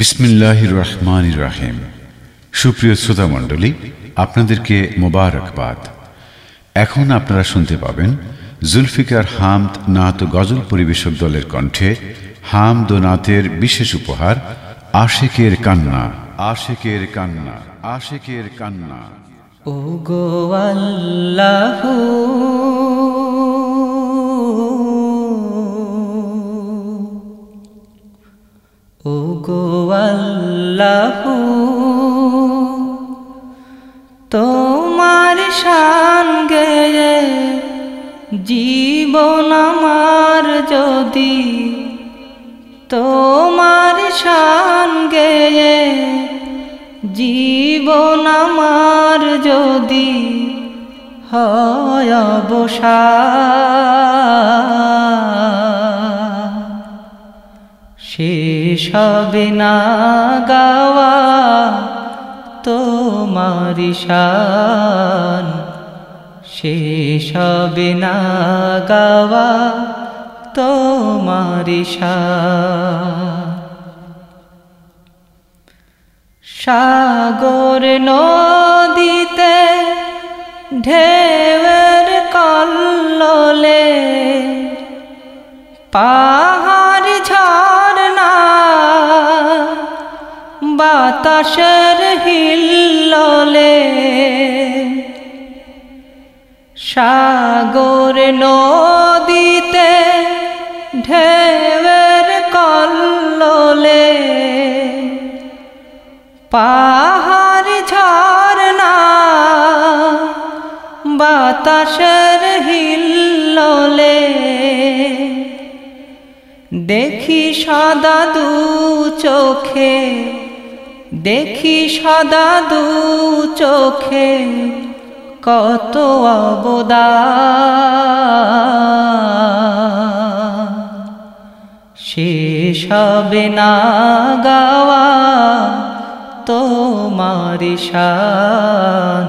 বিসমিল্লাহ রহমান রাহিম সুপ্রিয় শ্রোতা মণ্ডলী, আপনাদেরকে মোবারকবাদ। এখন আপনারা শুনতে পাবেন জুলফিকার হামদ নাত গজল পরিবেশক দলের কণ্ঠে হামদ নাতের বিশেষ উপহার, আশেকের কান্না আশেকের কান্না আশেকের কান্না। ও গো আল্লাহ ও গো আল্লাহ, তোমার শান গেয়ে জীবন আমার যদি, তোমার শান গেয়ে জীবন আমার যদি হয় অবসা। শেষ হবে না গাওয়া তোমার শান শেষ হবে না গাওয়া তোমার সাগর নদীতে ঢেউয়ের কল্লোলে পাহাড় বাতাসের হিল্লোলে। সাগর নদীতে ঢেউয়ের কল্লোলে। পাহাড় ঝর্ণা বাতাসের হিল্লোলে। দেখি সদা দু চোখে দেখি সদা দু চোখে কত অবদা শেষ হবে না গাওয়া তোমার শান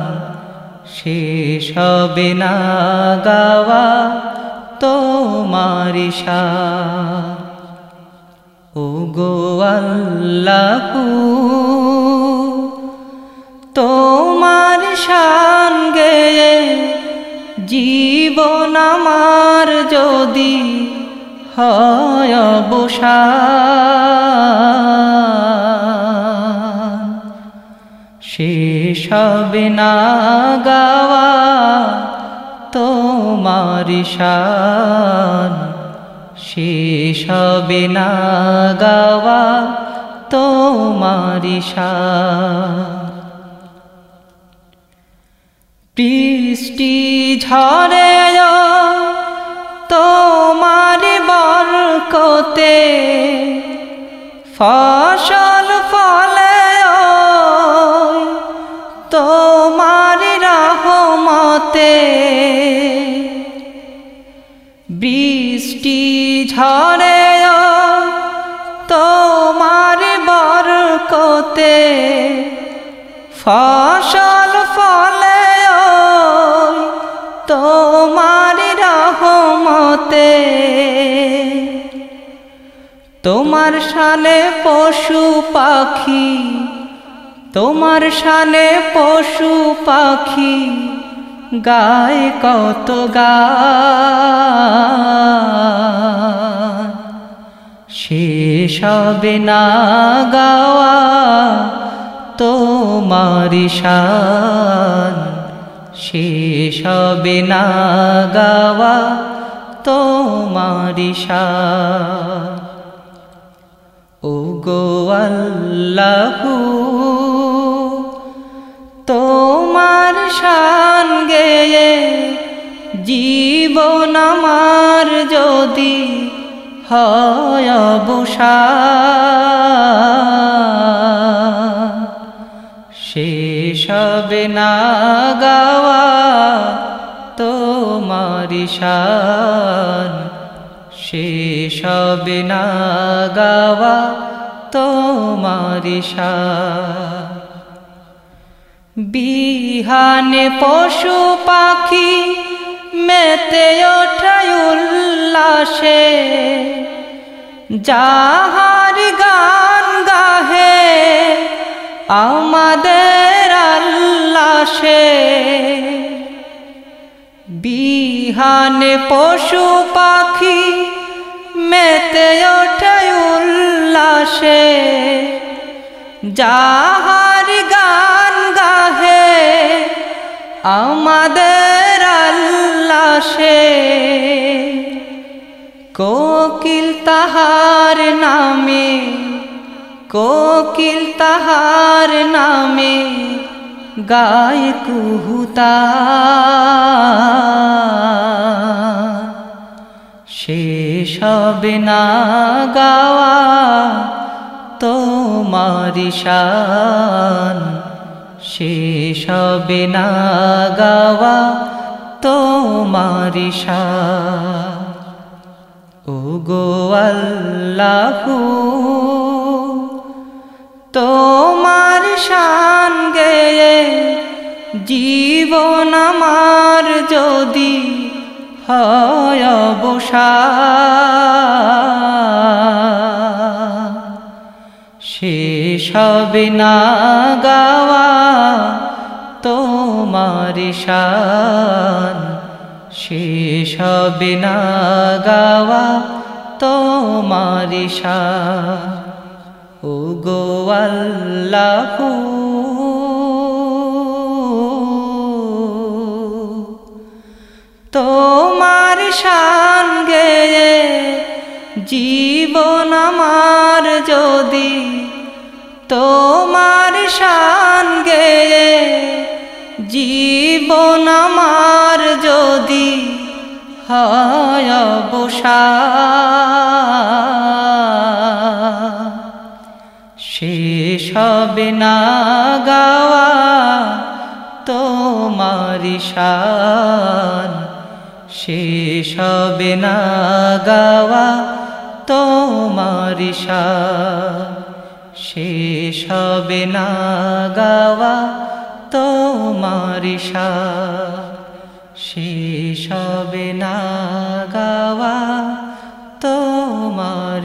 শেষ হবে না গাওয়া তোমার শান ও গো আল্লাহ, তোমার শান গেয়ে জীবন আমার যদি হয় অবসান। শেষ হবে না গাওয়া তোমার শান। শেষ না গাওয়া শান বৃষ্টি ঝরে তোমার বরকতে ফসল ফলে তোমার রহমতে। বৃষ্টি ঝরে তোমার বরকতে ফসল ফলে তোমার রহমতে তোমার শানে পশু পাখি, তোমার শানে পশু পাখি গায় কত গা শেষ হবে না গাওয়া তোমার শান। শেষ না গাওয়া তোমার শান। ও গো আল্লাহু, তোমার শান গেয়ে জীবন আমার যদি হয় অবসান শেষ না গাওয়া তোমার শান। শেষ না গাওয়া তোমার বিহানে পশু পাখি মেতে ওঠায় উল্লাসে, যাহার গান গাহে আমাদের আল্লাহ সে বিহানে পশু পাখি মেতে ওঠে উল্লাসে, যাহার গান গাহে আমাদের সে কোকিল তাহার নামে, কোকিল তাহার নামে গায় কুহুতা। শেষ হবে না গাওয়া তোমারি শান শেষ হবে না গাওয়া তোমারি ও গো আল্লাহু, তোমার শান গেয়ে জীবন আমার যদি হয় অবসা শেষ হবে না গাওয়া তোমার শান। শেষ হবে না গাওয়া তোমার শান। ও গো তোমার শান গেয়ে জীবন আমার যদি তোমার শান জীবন আমার যদি হয় বসা শেষ হবে না গাওয়া তোমার শান। শেষ হবে না গাওয়া তোমার শান। শেষ হবে না গাওয়া তোমার শেষ হবে না গাওয়া তোমার